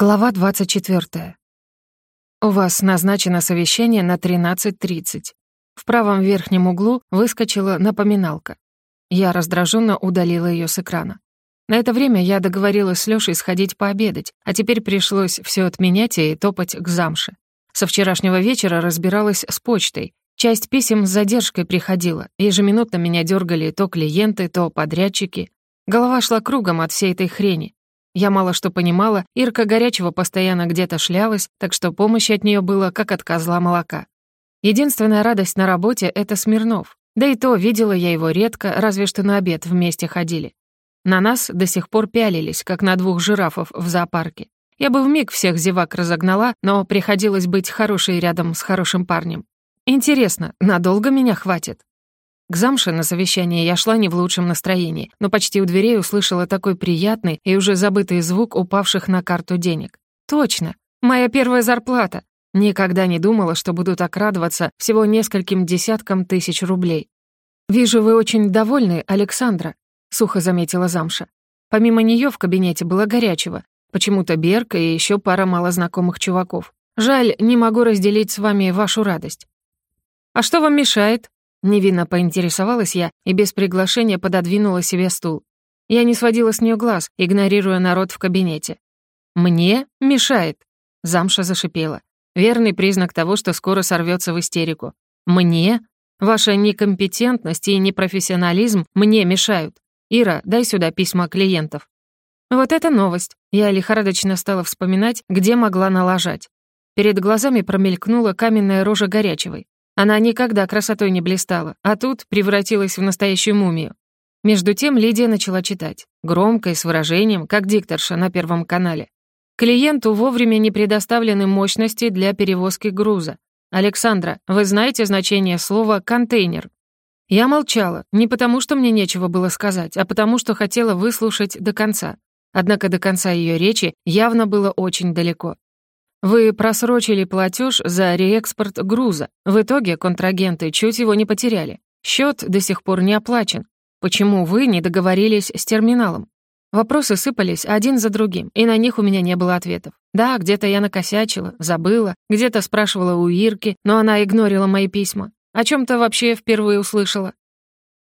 Глава 24. У вас назначено совещание на 13.30. В правом верхнем углу выскочила напоминалка. Я раздраженно удалила ее с экрана. На это время я договорилась с Лёшей сходить пообедать, а теперь пришлось все отменять и топать к замше. Со вчерашнего вечера разбиралась с почтой. Часть писем с задержкой приходила. Ежеминутно меня дергали то клиенты, то подрядчики. Голова шла кругом от всей этой хрени. Я мало что понимала, Ирка Горячего постоянно где-то шлялась, так что помощи от нее было, как от козла молока. Единственная радость на работе — это Смирнов. Да и то видела я его редко, разве что на обед вместе ходили. На нас до сих пор пялились, как на двух жирафов в зоопарке. Я бы вмиг всех зевак разогнала, но приходилось быть хорошей рядом с хорошим парнем. Интересно, надолго меня хватит? К замше на совещание я шла не в лучшем настроении, но почти у дверей услышала такой приятный и уже забытый звук упавших на карту денег. Точно, моя первая зарплата. Никогда не думала, что буду так радоваться всего нескольким десяткам тысяч рублей. «Вижу, вы очень довольны, Александра», — сухо заметила замша. Помимо нее в кабинете было горячего, почему-то Берка и еще пара малознакомых чуваков. Жаль, не могу разделить с вами вашу радость. «А что вам мешает?» Невинно поинтересовалась я и без приглашения пододвинула себе стул. Я не сводила с нее глаз, игнорируя народ в кабинете. «Мне мешает», — замша зашипела. Верный признак того, что скоро сорвется в истерику. «Мне? Ваша некомпетентность и непрофессионализм мне мешают. Ира, дай сюда письма клиентов». Вот это новость. Я лихорадочно стала вспоминать, где могла налажать. Перед глазами промелькнула каменная рожа Горячевой. Она никогда красотой не блистала, а тут превратилась в настоящую мумию. Между тем Лидия начала читать, громко и с выражением, как дикторша на Первом канале. Клиенту вовремя не предоставлены мощности для перевозки груза. Александра, вы знаете значение слова «контейнер»? Я молчала, не потому что мне нечего было сказать, а потому что хотела выслушать до конца. Однако до конца ее речи явно было очень далеко. Вы просрочили платеж за реэкспорт груза. В итоге контрагенты чуть его не потеряли. Счет до сих пор не оплачен. Почему вы не договорились с терминалом? Вопросы сыпались один за другим, и на них у меня не было ответов. Да, где-то я накосячила, забыла, где-то спрашивала у Ирки, но она игнорила мои письма. О чем то вообще впервые услышала.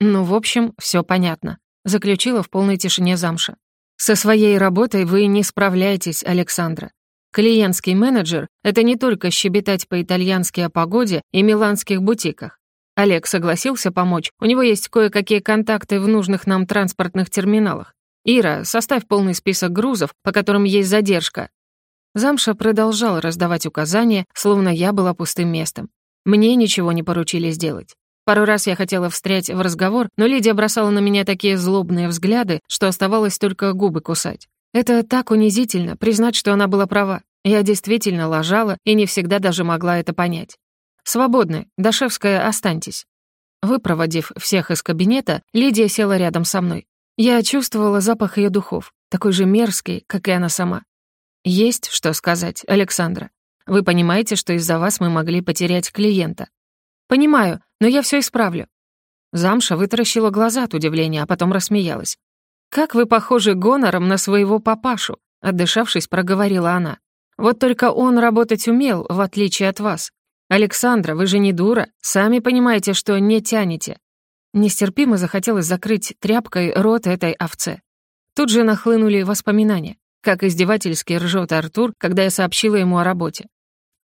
Ну, в общем, все понятно. Заключила в полной тишине замша. Со своей работой вы не справляетесь, Александра. Клиентский менеджер — это не только щебетать по-итальянски о погоде и миланских бутиках. Олег согласился помочь, у него есть кое-какие контакты в нужных нам транспортных терминалах. Ира, составь полный список грузов, по которым есть задержка. Замша продолжал раздавать указания, словно я была пустым местом. Мне ничего не поручили сделать. Пару раз я хотела встрять в разговор, но Лидия бросала на меня такие злобные взгляды, что оставалось только губы кусать. Это так унизительно, признать, что она была права. Я действительно лажала и не всегда даже могла это понять. «Свободны. Дашевская, останьтесь». Выпроводив всех из кабинета, Лидия села рядом со мной. Я чувствовала запах ее духов, такой же мерзкий, как и она сама. «Есть что сказать, Александра. Вы понимаете, что из-за вас мы могли потерять клиента?» «Понимаю, но я все исправлю». Замша вытаращила глаза от удивления, а потом рассмеялась. «Как вы похожи гонором на своего папашу», — отдышавшись, проговорила она. «Вот только он работать умел, в отличие от вас. Александра, вы же не дура, сами понимаете, что не тянете». Нестерпимо захотелось закрыть тряпкой рот этой овце. Тут же нахлынули воспоминания, как издевательски ржет Артур, когда я сообщила ему о работе.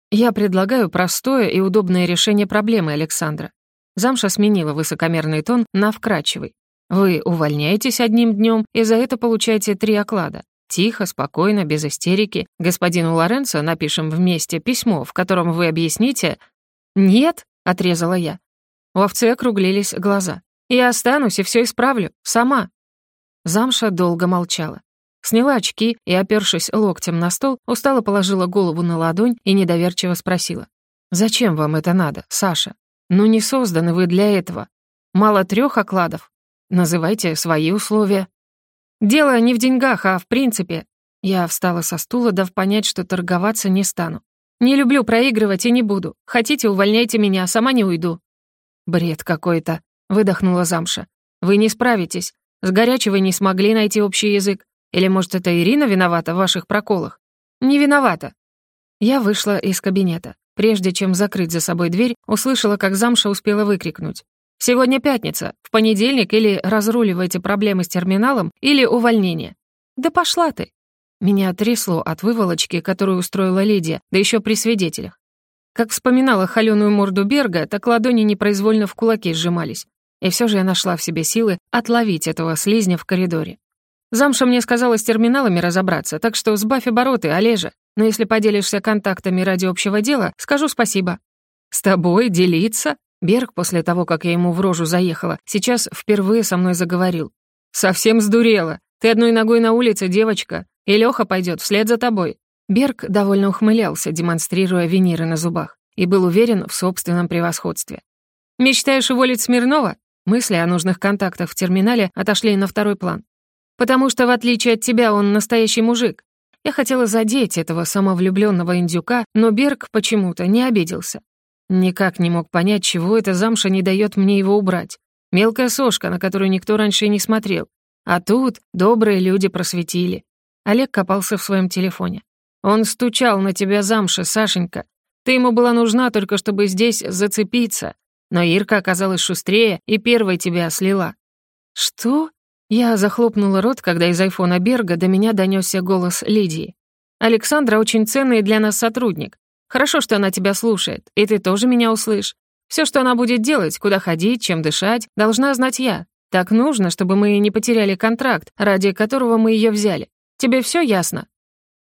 «Я предлагаю простое и удобное решение проблемы, Александра». Замша сменила высокомерный тон на вкрадчивый. Вы увольняетесь одним днем и за это получаете три оклада. Тихо, спокойно, без истерики. Господину Лоренцо напишем вместе письмо, в котором вы объясните... «Нет», — отрезала я. У овцы округлились глаза. «Я останусь и все исправлю. Сама». Замша долго молчала. Сняла очки и, опершись локтем на стол, устало положила голову на ладонь и недоверчиво спросила. «Зачем вам это надо, Саша? Ну не созданы вы для этого. Мало трех окладов, Называйте свои условия. Дело не в деньгах, а в принципе. Я встала со стула, дав понять, что торговаться не стану. Не люблю проигрывать и не буду. Хотите, увольняйте меня, сама не уйду. Бред какой-то, выдохнула замша. Вы не справитесь. С горячего не смогли найти общий язык. Или, может, это Ирина виновата в ваших проколах? Не виновата». Я вышла из кабинета. Прежде чем закрыть за собой дверь, услышала, как замша успела выкрикнуть. «Сегодня пятница. В понедельник или разруливайте проблемы с терминалом, или увольнение». «Да пошла ты!» Меня трясло от выволочки, которую устроила Лидия, да еще при свидетелях. Как вспоминала холёную морду Берга, так ладони непроизвольно в кулаки сжимались. И все же я нашла в себе силы отловить этого слизня в коридоре. Замша мне сказала с терминалами разобраться, так что сбавь обороты, Олежа. Но если поделишься контактами ради общего дела, скажу спасибо. С тобой делиться? Берг, после того, как я ему в рожу заехала, сейчас впервые со мной заговорил. «Совсем сдурела. Ты одной ногой на улице, девочка, и Лёха пойдет вслед за тобой. Берг довольно ухмылялся, демонстрируя виниры на зубах, и был уверен в собственном превосходстве. «Мечтаешь уволить Смирнова?» Мысли о нужных контактах в терминале отошли на второй план. «Потому что, в отличие от тебя, он настоящий мужик. Я хотела задеть этого самовлюбленного индюка, но Берг почему-то не обиделся. Никак не мог понять, чего эта замша не дает мне его убрать. Мелкая сошка, на которую никто раньше и не смотрел. А тут добрые люди просветили. Олег копался в своем телефоне. Он стучал на тебя замша, Сашенька. Ты ему была нужна только, чтобы здесь зацепиться. Но Ирка оказалась шустрее и первой тебя слила». «Что?» Я захлопнула рот, когда из айфона Берга до меня донесся голос Лидии. «Александра очень ценный для нас сотрудник. Хорошо, что она тебя слушает, и ты тоже меня услышь. Все, что она будет делать, куда ходить, чем дышать, должна знать я. Так нужно, чтобы мы не потеряли контракт, ради которого мы ее взяли. Тебе все ясно?»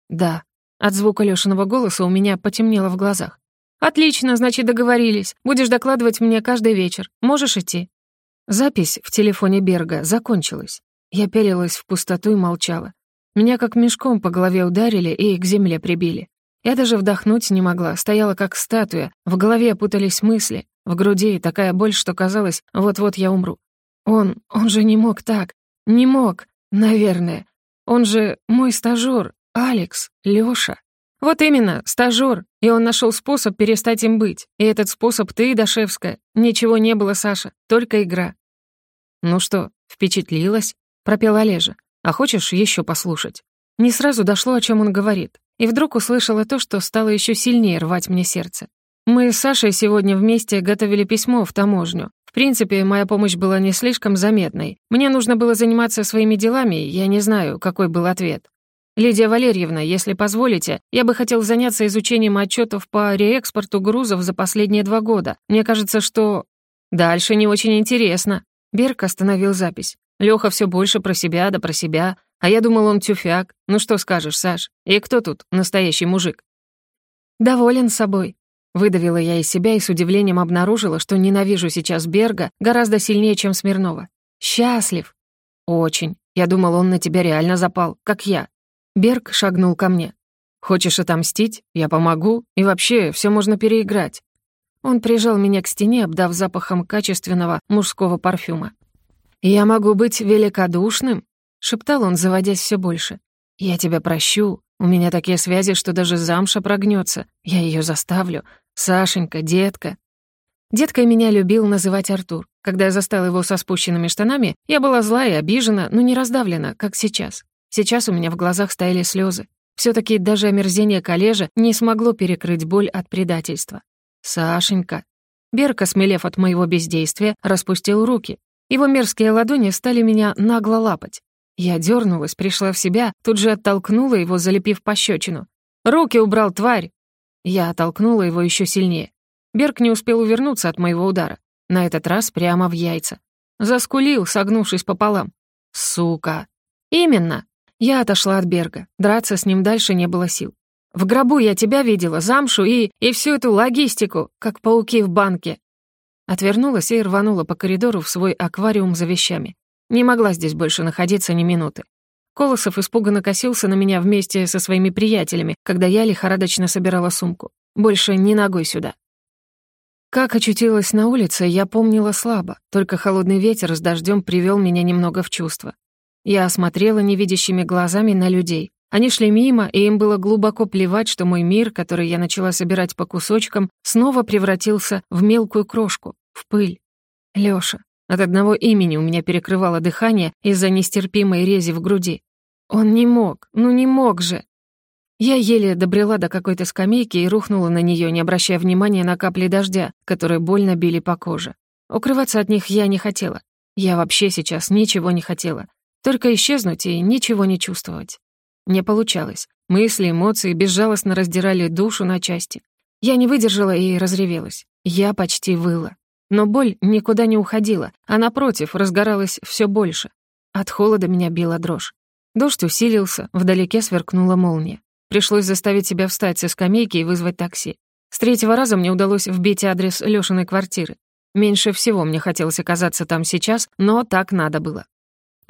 «Да», от звука Лёшиного голоса у меня потемнело в глазах. «Отлично, значит, договорились. Будешь докладывать мне каждый вечер. Можешь идти». Запись в телефоне Берга закончилась. Я пялилась в пустоту и молчала. Меня как мешком по голове ударили и к земле прибили. Я даже вдохнуть не могла, стояла как статуя, в голове путались мысли, в груди такая боль, что казалось, вот-вот я умру. Он, он же не мог так. Не мог, наверное. Он же мой стажёр, Алекс, Лёша. Вот именно, стажёр, и он нашёл способ перестать им быть. И этот способ ты, Дашевская. Ничего не было, Саша, только игра. Ну что, впечатлилась? Пропел Олежа. А хочешь ещё послушать? Не сразу дошло, о чём он говорит. И вдруг услышала то, что стало ещё сильнее рвать мне сердце. Мы с Сашей сегодня вместе готовили письмо в таможню. В принципе, моя помощь была не слишком заметной. Мне нужно было заниматься своими делами, я не знаю, какой был ответ. «Лидия Валерьевна, если позволите, я бы хотел заняться изучением отчетов по реэкспорту грузов за последние два года. Мне кажется, что...» «Дальше не очень интересно». Берг остановил запись. Лёха всё больше про себя да про себя, а я думал, он тюфяк. Ну что скажешь, Саш? И кто тут настоящий мужик?» «Доволен собой», — выдавила я из себя и с удивлением обнаружила, что ненавижу сейчас Берга гораздо сильнее, чем Смирнова. «Счастлив». «Очень. Я думал, он на тебя реально запал, как я. Берг шагнул ко мне. «Хочешь отомстить? Я помогу. И вообще, все можно переиграть». Он прижал меня к стене, обдав запахом качественного мужского парфюма. «Я могу быть великодушным?» — шептал он, заводясь все больше. «Я тебя прощу. У меня такие связи, что даже замша прогнется. Я ее заставлю. Сашенька, детка». Деткой меня любил называть Артур. Когда я застал его со спущенными штанами, я была зла и обижена, но не раздавлена, как сейчас. Сейчас у меня в глазах стояли слезы. все таки даже омерзение коллежа не смогло перекрыть боль от предательства. «Сашенька». Берка, смелев от моего бездействия, распустил руки. Его мерзкие ладони стали меня нагло лапать. Я дернулась, пришла в себя, тут же оттолкнула его, залепив пощечину. «Руки убрал, тварь!» Я оттолкнула его еще сильнее. Берг не успел увернуться от моего удара. На этот раз прямо в яйца. Заскулил, согнувшись пополам. «Сука!» «Именно!» Я отошла от Берга. Драться с ним дальше не было сил. В гробу я тебя видела, замшу и... и всю эту логистику, как пауки в банке. Отвернулась и рванула по коридору в свой аквариум за вещами. Не могла здесь больше находиться ни минуты. Колосов испуганно косился на меня вместе со своими приятелями, когда я лихорадочно собирала сумку. Больше ни ногой сюда. Как очутилась на улице, я помнила слабо, только холодный ветер с дождем привел меня немного в чувство. Я осмотрела невидящими глазами на людей. Они шли мимо, и им было глубоко плевать, что мой мир, который я начала собирать по кусочкам, снова превратился в мелкую крошку, в пыль. Лёша. От одного имени у меня перекрывало дыхание из-за нестерпимой рези в груди. Он не мог, ну не мог же. Я еле добрела до какой-то скамейки и рухнула на нее, не обращая внимания на капли дождя, которые больно били по коже. Укрываться от них я не хотела. Я вообще сейчас ничего не хотела. Только исчезнуть и ничего не чувствовать. Не получалось. Мысли, эмоции безжалостно раздирали душу на части. Я не выдержала и разревелась. Я почти выла. Но боль никуда не уходила, а напротив, разгоралась все больше. От холода меня била дрожь. Дождь усилился, вдалеке сверкнула молния. Пришлось заставить себя встать со скамейки и вызвать такси. С третьего раза мне удалось вбить адрес Лёшиной квартиры. Меньше всего мне хотелось оказаться там сейчас, но так надо было.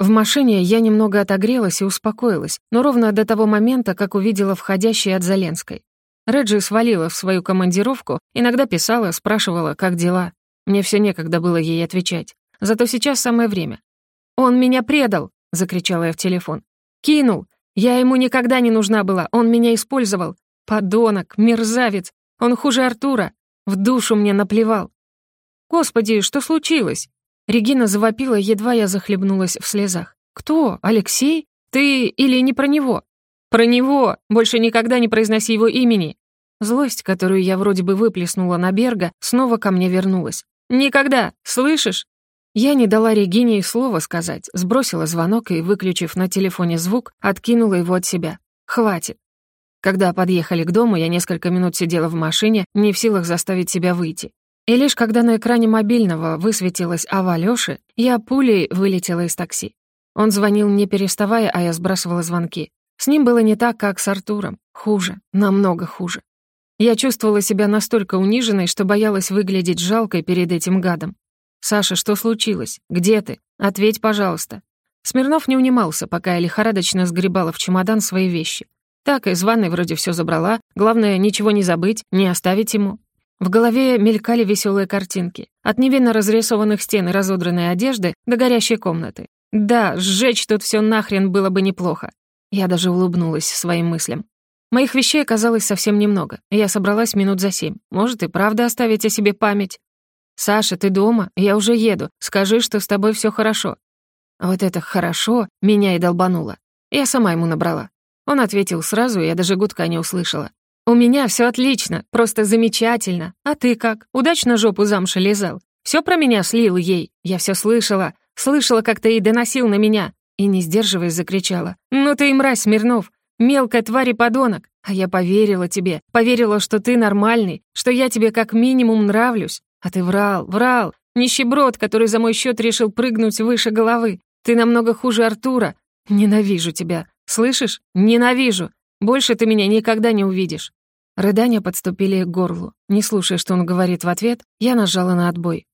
В машине я немного отогрелась и успокоилась, но ровно до того момента, как увидела входящий от Заленской. Реджи свалила в свою командировку, иногда писала, спрашивала, как дела. Мне все некогда было ей отвечать. Зато сейчас самое время. «Он меня предал!» — закричала я в телефон. «Кинул! Я ему никогда не нужна была, он меня использовал! Подонок, мерзавец! Он хуже Артура! В душу мне наплевал!» «Господи, что случилось?» Регина завопила, едва я захлебнулась в слезах. «Кто? Алексей? Ты или не про него?» «Про него! Больше никогда не произноси его имени!» Злость, которую я вроде бы выплеснула на Берга, снова ко мне вернулась. «Никогда! Слышишь?» Я не дала Регине и слова сказать, сбросила звонок и, выключив на телефоне звук, откинула его от себя. «Хватит!» Когда подъехали к дому, я несколько минут сидела в машине, не в силах заставить себя выйти. И лишь когда на экране мобильного высветилась ава Лёши, я пулей вылетела из такси. Он звонил не переставая, а я сбрасывала звонки. С ним было не так, как с Артуром. Хуже, намного хуже. Я чувствовала себя настолько униженной, что боялась выглядеть жалкой перед этим гадом. «Саша, что случилось? Где ты? Ответь, пожалуйста». Смирнов не унимался, пока я лихорадочно сгребала в чемодан свои вещи. Так, из ванной вроде все забрала, главное, ничего не забыть, не оставить ему. В голове мелькали веселые картинки. От невинно разрисованных стен и разодранной одежды до горящей комнаты. Да, сжечь тут все нахрен было бы неплохо. Я даже улыбнулась своим мыслям. Моих вещей оказалось совсем немного. Я собралась минут за семь. Может, и правда оставить о себе память? «Саша, ты дома? Я уже еду. Скажи, что с тобой все хорошо». Вот это «хорошо» меня и долбануло. Я сама ему набрала. Он ответил сразу, я даже гудка не услышала. «У меня все отлично, просто замечательно. А ты как? Удачно жопу замша лизал? Все про меня слил ей. Я все слышала. Слышала, как ты и доносил на меня». И, не сдерживаясь, закричала. «Ну ты и мразь, Смирнов! Мелкая тварь и подонок! А я поверила тебе, поверила, что ты нормальный, что я тебе как минимум нравлюсь. А ты врал, врал. Нищеброд, который за мой счет решил прыгнуть выше головы. Ты намного хуже Артура. Ненавижу тебя. Слышишь? Ненавижу. Больше ты меня никогда не увидишь». Рыдания подступили к горлу. Не слушая, что он говорит в ответ, я нажала на отбой.